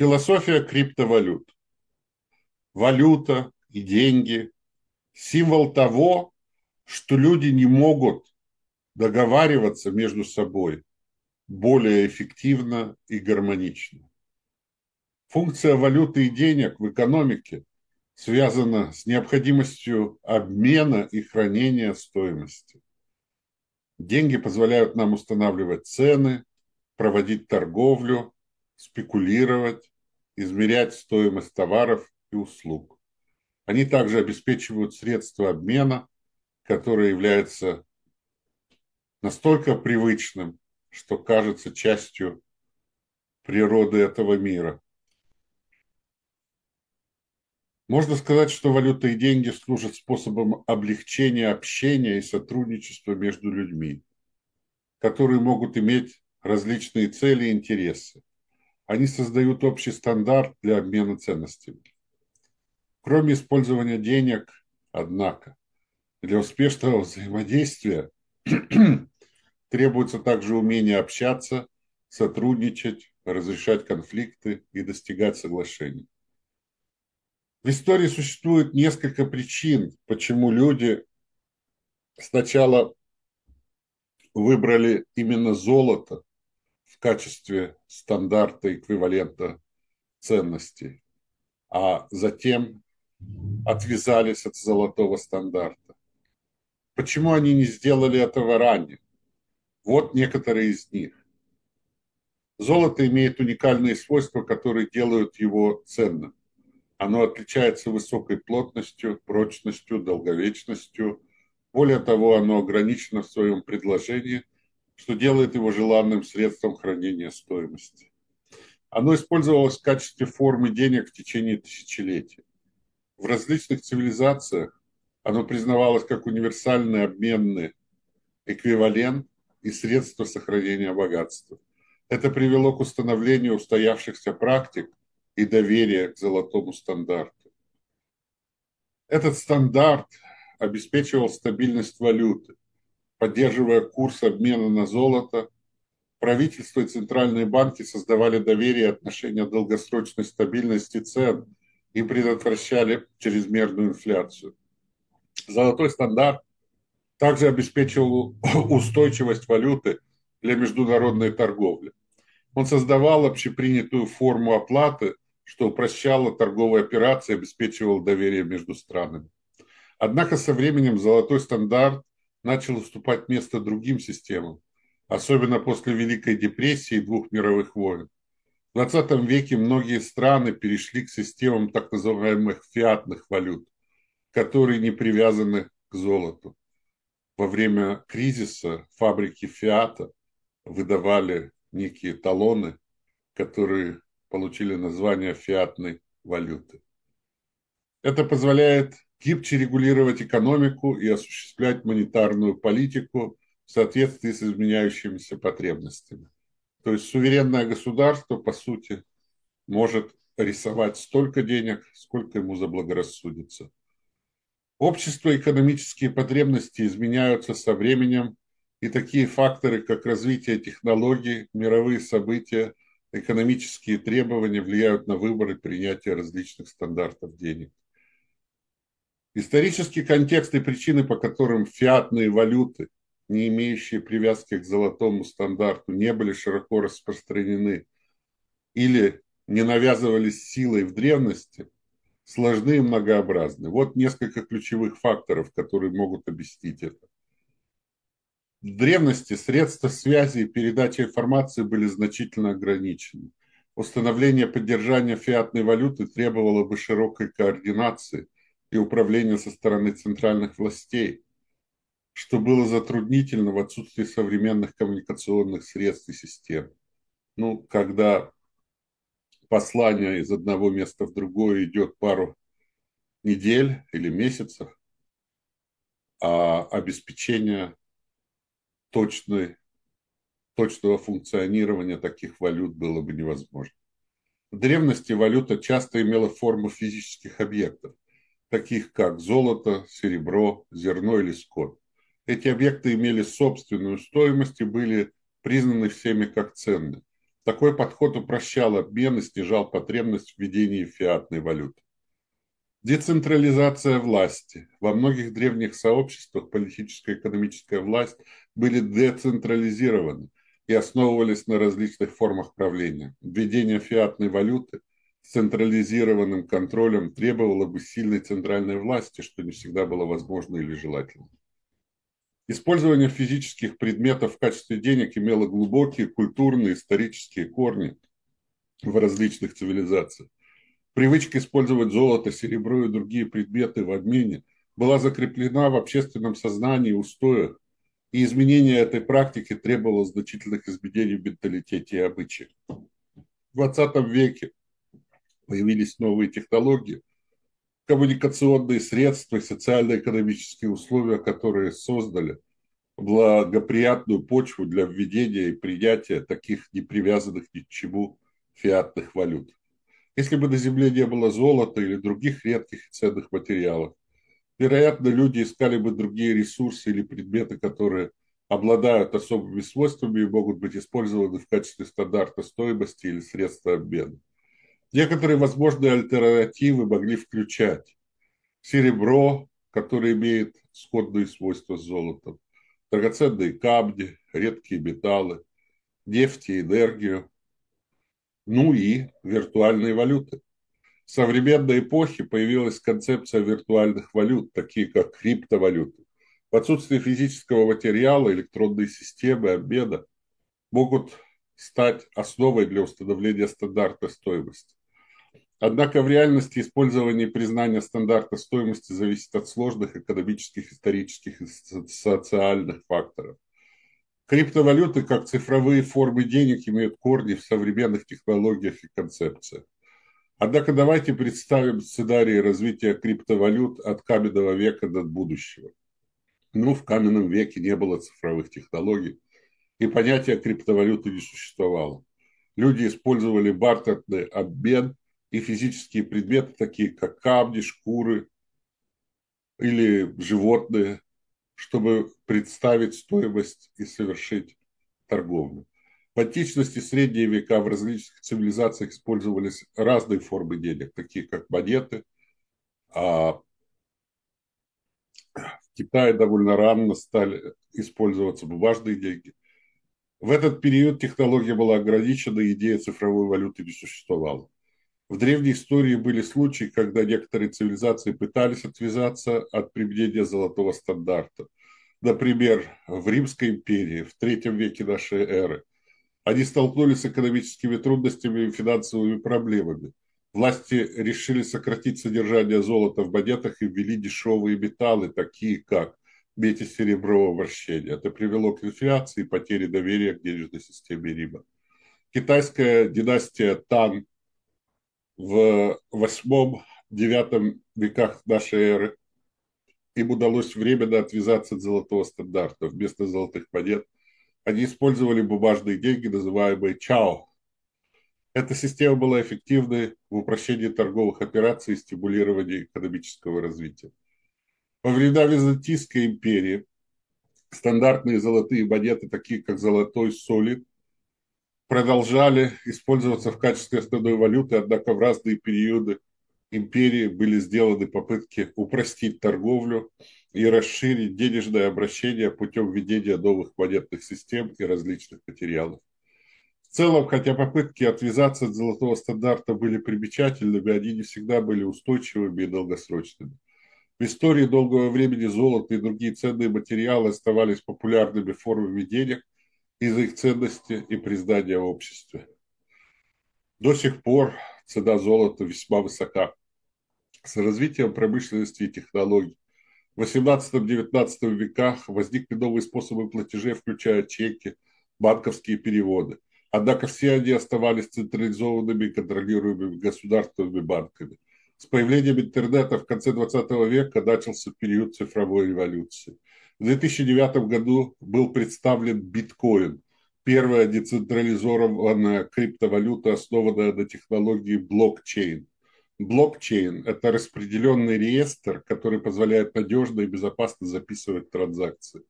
Философия криптовалют. Валюта и деньги – символ того, что люди не могут договариваться между собой более эффективно и гармонично. Функция валюты и денег в экономике связана с необходимостью обмена и хранения стоимости. Деньги позволяют нам устанавливать цены, проводить торговлю, спекулировать, измерять стоимость товаров и услуг. Они также обеспечивают средства обмена, которое является настолько привычным, что кажется частью природы этого мира. Можно сказать, что валюта и деньги служат способом облегчения общения и сотрудничества между людьми, которые могут иметь различные цели и интересы. Они создают общий стандарт для обмена ценностями. Кроме использования денег, однако, для успешного взаимодействия требуется также умение общаться, сотрудничать, разрешать конфликты и достигать соглашений. В истории существует несколько причин, почему люди сначала выбрали именно золото качестве стандарта эквивалента ценностей, а затем отвязались от золотого стандарта. Почему они не сделали этого ранее? Вот некоторые из них. Золото имеет уникальные свойства, которые делают его ценным. Оно отличается высокой плотностью, прочностью, долговечностью. Более того, оно ограничено в своем предложении, что делает его желанным средством хранения стоимости. Оно использовалось в качестве формы денег в течение тысячелетий. В различных цивилизациях оно признавалось как универсальный обменный эквивалент и средство сохранения богатства. Это привело к установлению устоявшихся практик, и доверие к золотому стандарту. Этот стандарт обеспечивал стабильность валюты, поддерживая курс обмена на золото. Правительство и центральные банки создавали доверие и отношения долгосрочной стабильности цен и предотвращали чрезмерную инфляцию. Золотой стандарт также обеспечивал устойчивость валюты для международной торговли. Он создавал общепринятую форму оплаты что упрощало торговые операции и обеспечивало доверие между странами. Однако со временем золотой стандарт начал уступать место другим системам, особенно после Великой депрессии и двух мировых войн. В 20 веке многие страны перешли к системам так называемых фиатных валют, которые не привязаны к золоту. Во время кризиса фабрики фиата выдавали некие талоны, которые получили название фиатной валюты. Это позволяет гибче регулировать экономику и осуществлять монетарную политику в соответствии с изменяющимися потребностями. То есть суверенное государство, по сути, может рисовать столько денег, сколько ему заблагорассудится. Общество экономические потребности изменяются со временем, и такие факторы, как развитие технологий, мировые события – экономические требования влияют на выбор и принятие различных стандартов денег. Исторический контекст и причины, по которым фиатные валюты, не имеющие привязки к золотому стандарту, не были широко распространены или не навязывались силой в древности, сложны и многообразны. Вот несколько ключевых факторов, которые могут объяснить это. В древности средства связи и передачи информации были значительно ограничены. Установление поддержания фиатной валюты требовало бы широкой координации и управления со стороны центральных властей, что было затруднительно в отсутствии современных коммуникационных средств и систем. Ну, когда послание из одного места в другое идет пару недель или месяцев, а обеспечение точной, точного функционирования таких валют было бы невозможно. В древности валюта часто имела форму физических объектов, таких как золото, серебро, зерно или скот. Эти объекты имели собственную стоимость и были признаны всеми как ценные. Такой подход упрощал обмен и снижал потребность в введении фиатной валюты. Децентрализация власти. Во многих древних сообществах политическая и экономическая власть были децентрализированы и основывались на различных формах правления. Введение фиатной валюты централизированным контролем требовало бы сильной центральной власти, что не всегда было возможно или желательно. Использование физических предметов в качестве денег имело глубокие культурные, исторические корни в различных цивилизациях. Привычка использовать золото, серебро и другие предметы в обмене была закреплена в общественном сознании устоях, и изменение этой практики требовало значительных изменений в менталитете и обычаях. В 20 веке появились новые технологии, коммуникационные средства и социально-экономические условия, которые создали благоприятную почву для введения и принятия таких непривязанных ни к чему фиатных валют. Если бы на Земле не было золота или других редких и ценных материалов, вероятно, люди искали бы другие ресурсы или предметы, которые обладают особыми свойствами и могут быть использованы в качестве стандарта стоимости или средства обмена. Некоторые возможные альтернативы могли включать серебро, которое имеет сходные свойства с золотом, драгоценные камни, редкие металлы, нефть и энергию, ну и виртуальные валюты. В современной эпохе появилась концепция виртуальных валют, такие как криптовалюты. В отсутствие физического материала электронные системы обмена могут стать основой для установления стандарта стоимости. Однако в реальности использование и признание стандарта стоимости зависит от сложных экономических, исторических и социальных факторов. Криптовалюты, как цифровые формы денег, имеют корни в современных технологиях и концепциях. Однако давайте представим сценарий развития криптовалют от каменного века до будущего. Ну, в каменном веке не было цифровых технологий, и понятия криптовалюты не существовало. Люди использовали бартерный обмен и физические предметы, такие как камни, шкуры или животные, чтобы представить стоимость и совершить торговлю. В античности средние века в различных цивилизациях использовались разные формы денег, такие как монеты. А в Китае довольно рано стали использоваться бумажные деньги. В этот период технология была ограничена, идея цифровой валюты не существовала. В древней истории были случаи, когда некоторые цивилизации пытались отвязаться от применения золотого стандарта. Например, в Римской империи в третьем веке нашей эры. Они столкнулись с экономическими трудностями и финансовыми проблемами. Власти решили сократить содержание золота в монетах и ввели дешевые металлы, такие как медь и серебро вращения. Это привело к инфляции и потере доверия к денежной системе Рима. Китайская династия Тан в восьмом-девятом веках нашей эры им удалось временно отвязаться от золотого стандарта. Вместо золотых монет они использовали бумажные деньги, называемые чао. Эта система была эффективной в упрощении торговых операций и стимулировании экономического развития. Во времена Византийской империи стандартные золотые монеты, такие как золотой солид, продолжали использоваться в качестве основной валюты, однако в разные периоды империи были сделаны попытки упростить торговлю и расширить денежное обращение путем введения новых монетных систем и различных материалов. В целом, хотя попытки отвязаться от золотого стандарта были примечательными, они не всегда были устойчивыми и долгосрочными. В истории долгого времени золото и другие ценные материалы оставались популярными формами денег, из-за их ценности и признания в обществе. До сих пор цена золота весьма высока. С развитием промышленности и технологий в 18-19 веках возникли новые способы платежей, включая чеки, банковские переводы. Однако все они оставались централизованными и контролируемыми государственными банками. С появлением интернета в конце 20 века начался период цифровой революции – в 2009 году был представлен биткоин, первая децентрализованная криптовалюта, основанная на технологии блокчейн. Блокчейн – это распределенный реестр, который позволяет надежно и безопасно записывать транзакции.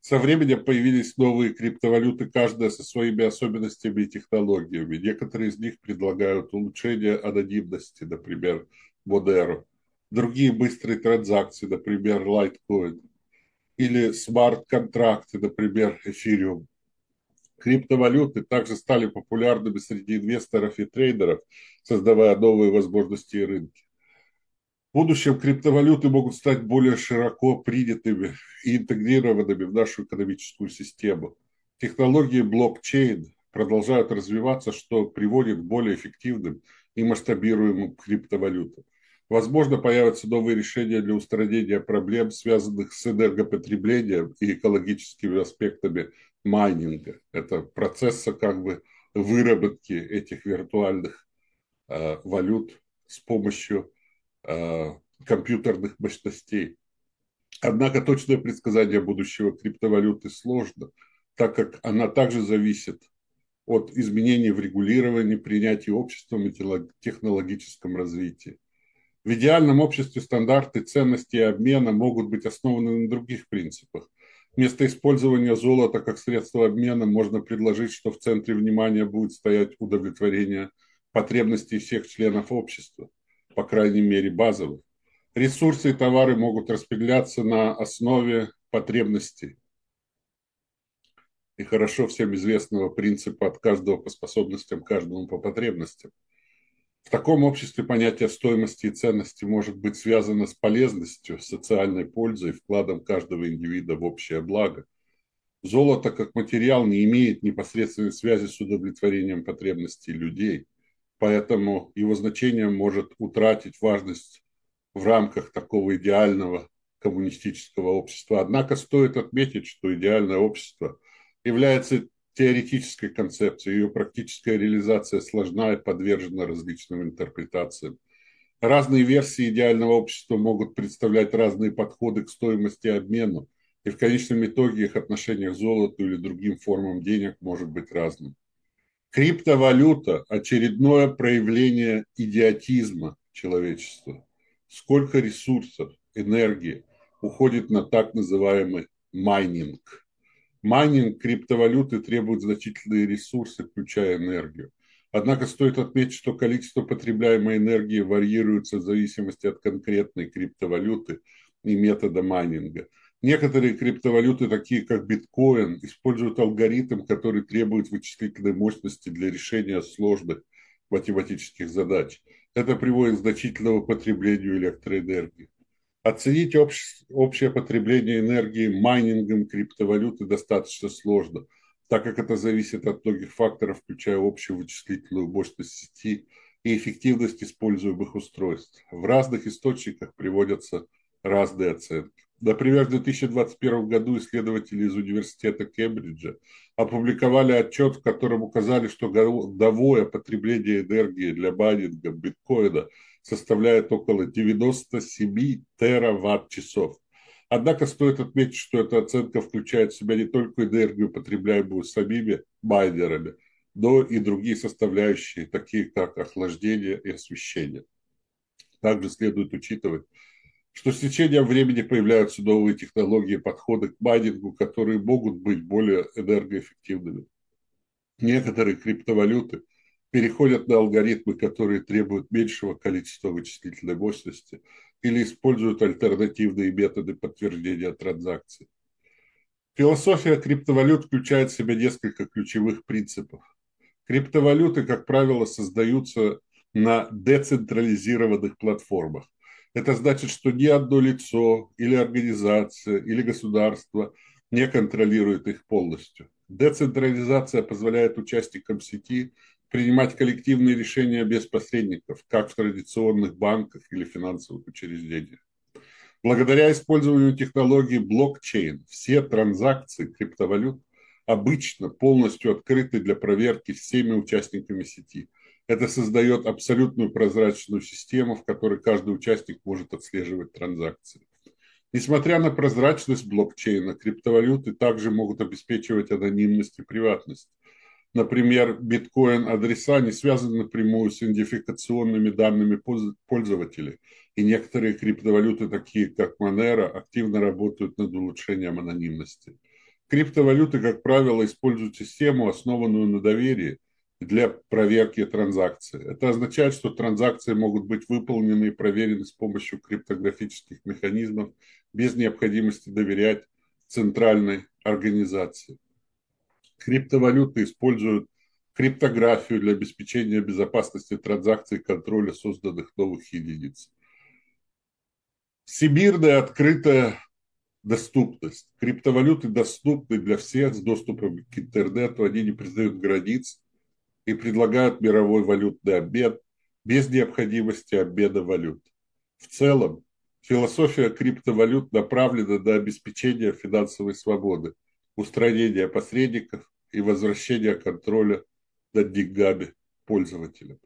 Со временем появились новые криптовалюты, каждая со своими особенностями и технологиями. Некоторые из них предлагают улучшение анонимности, например, Monero. Другие быстрые транзакции, например, Litecoin. Или смарт-контракты, например, Ethereum. Криптовалюты также стали популярными среди инвесторов и трейдеров, создавая новые возможности и рынки. В будущем криптовалюты могут стать более широко принятыми и интегрированными в нашу экономическую систему. Технологии блокчейн продолжают развиваться, что приводит к более эффективным и масштабируемым криптовалютам. Возможно, появятся новые решения для устранения проблем, связанных с энергопотреблением и экологическими аспектами майнинга. Это процесса как бы выработки этих виртуальных э, валют с помощью Э, компьютерных мощностей. Однако точное предсказание будущего криптовалюты сложно, так как она также зависит от изменений в регулировании, принятии обществом и технологическом развитии. В идеальном обществе стандарты ценности и обмена могут быть основаны на других принципах. Вместо использования золота как средства обмена можно предложить, что в центре внимания будет стоять удовлетворение потребностей всех членов общества – по крайней мере, базовых. Ресурсы и товары могут распределяться на основе потребностей и хорошо всем известного принципа от каждого по способностям, каждому по потребностям. В таком обществе понятие стоимости и ценности может быть связано с полезностью, социальной пользой, вкладом каждого индивида в общее благо. Золото как материал не имеет непосредственной связи с удовлетворением потребностей людей – поэтому его значение может утратить важность в рамках такого идеального коммунистического общества. Однако стоит отметить, что идеальное общество является теоретической концепцией, ее практическая реализация сложна и подвержена различным интерпретациям. Разные версии идеального общества могут представлять разные подходы к стоимости обмену, и в конечном итоге их отношение к золоту или другим формам денег может быть разным. Криптовалюта – очередное проявление идиотизма человечества. Сколько ресурсов, энергии уходит на так называемый майнинг. Майнинг криптовалюты требует значительные ресурсы, включая энергию. Однако стоит отметить, что количество потребляемой энергии варьируется в зависимости от конкретной криптовалюты и метода майнинга – Некоторые криптовалюты, такие как биткоин, используют алгоритм, который требует вычислительной мощности для решения сложных математических задач. Это приводит к значительному потреблению электроэнергии. Оценить общ, общее потребление энергии майнингом криптовалюты достаточно сложно, так как это зависит от многих факторов, включая общую вычислительную мощность сети и эффективность используемых устройств. В разных источниках приводятся разные оценки. Например, в 2021 году исследователи из университета Кембриджа опубликовали отчет, в котором указали, что годовое потребление энергии для майнинга биткоина составляет около 97 тераватт-часов. Однако стоит отметить, что эта оценка включает в себя не только энергию, потребляемую самими майнерами, но и другие составляющие, такие как охлаждение и освещение. Также следует учитывать, что с течением времени появляются новые технологии, подходы к майнингу, которые могут быть более энергоэффективными. Некоторые криптовалюты переходят на алгоритмы, которые требуют меньшего количества вычислительной мощности или используют альтернативные методы подтверждения транзакций. Философия криптовалют включает в себя несколько ключевых принципов. Криптовалюты, как правило, создаются на децентрализированных платформах. Это значит, что ни одно лицо или организация или государство не контролирует их полностью. Децентрализация позволяет участникам сети принимать коллективные решения без посредников, как в традиционных банках или финансовых учреждениях. Благодаря использованию технологии блокчейн все транзакции криптовалют обычно полностью открыты для проверки всеми участниками сети – это создает абсолютную прозрачную систему, в которой каждый участник может отслеживать транзакции. Несмотря на прозрачность блокчейна, криптовалюты также могут обеспечивать анонимность и приватность. Например, биткоин-адреса не связаны напрямую с идентификационными данными пользователей, и некоторые криптовалюты, такие как Monero, активно работают над улучшением анонимности. Криптовалюты, как правило, используют систему, основанную на доверии для проверки транзакций. Это означает, что транзакции могут быть выполнены и проверены с помощью криптографических механизмов без необходимости доверять центральной организации. Криптовалюты используют криптографию для обеспечения безопасности транзакций и контроля созданных новых единиц. Всемирная открытая доступность. Криптовалюты доступны для всех с доступом к интернету, они не признают границ и предлагают мировой валютный обмен без необходимости обмена валют. В целом, философия криптовалют направлена на обеспечение финансовой свободы, устранение посредников и возвращение контроля над деньгами пользователям.